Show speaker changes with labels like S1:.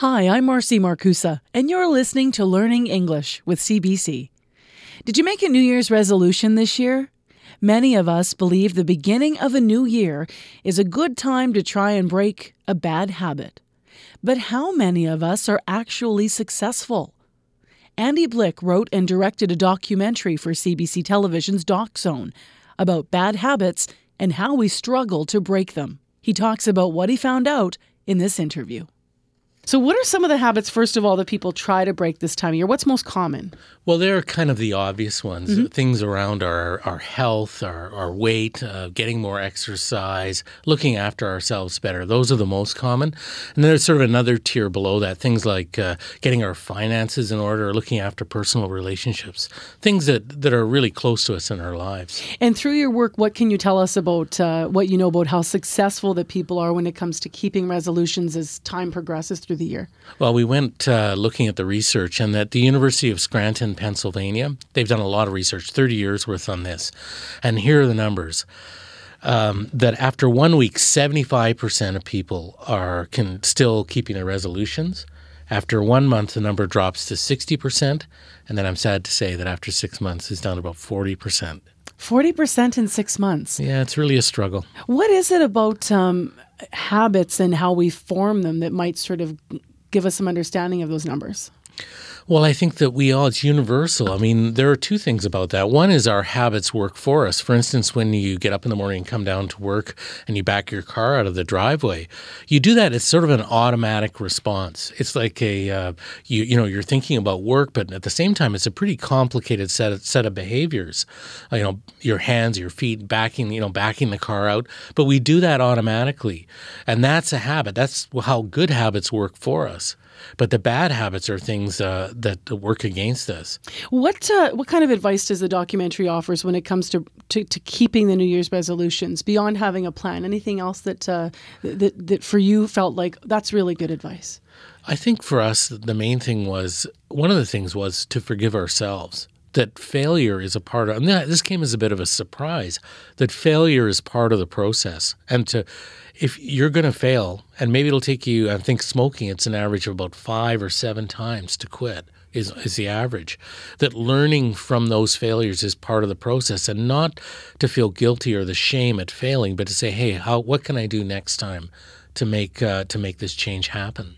S1: Hi, I'm Marcy Markusa, and you're listening to Learning English with CBC. Did you make a New Year's resolution this year? Many of us believe the beginning of a new year is a good time to try and break a bad habit. But how many of us are actually successful? Andy Blicq wrote and directed a documentary for CBC Television's Doc Zone about bad habits and how we struggle to break them. He talks about what he found out in this interview. So, what are some of the habits, first of all, that people try to break this time of year? What's most common?
S2: Well, they're kind of the obvious ones. Mm-hmm. Things around our, our health, our, our weight, uh, getting more exercise, looking after ourselves better. Those are the most common. And then there's sort of another tier below that things like uh, getting our finances in order, looking after personal relationships, things that, that are really close to us in our lives.
S1: And through your work, what can you tell us about uh, what you know about how successful that people are when it comes to keeping resolutions as time progresses through the year?
S2: Well, we went uh, looking at the research, and at the University of Scranton, Pennsylvania, they've done a lot of research, 30 years worth on this. And here are the numbers. Um, that after one week, 75% of people are can still keeping their resolutions. After one month, the number drops to 60%. And then I'm sad to say that after six months, it's down to about 40%.
S1: 40% in six months.
S2: Yeah, it's really a struggle.
S1: What is it about um, habits and how we form them that might sort of give us some understanding of those numbers?
S2: Well, I think that we all, it's universal. I mean, there are two things about that. One is our habits work for us. For instance, when you get up in the morning and come down to work and you back your car out of the driveway, you do that. It's sort of an automatic response. It's like a, uh, you, you know, you're thinking about work, but at the same time, it's a pretty complicated set of, set of behaviors. Uh, you know, your hands, your feet, backing, you know, backing the car out. But we do that automatically. And that's a habit. That's how good habits work for us. But the bad habits are things uh, that work against us.
S1: What uh, what kind of advice does the documentary offers when it comes to, to, to keeping the New Year's resolutions beyond having a plan? Anything else that uh, that that for you felt like that's really good advice?
S2: I think for us the main thing was one of the things was to forgive ourselves that failure is a part of and this came as a bit of a surprise that failure is part of the process. And to if you're going to fail and maybe it'll take you i think smoking it's an average of about five or seven times to quit is, is the average. That learning from those failures is part of the process and not to feel guilty or the shame at failing but to say hey how what can i do next time to make uh, to make this change happen